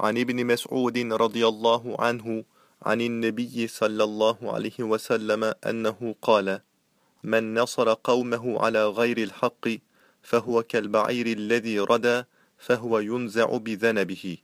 عن ابن مسعود رضي الله عنه عن النبي صلى الله عليه وسلم أنه قال من نصر قومه على غير الحق فهو كالبعير الذي ردى فهو ينزع بذنبه.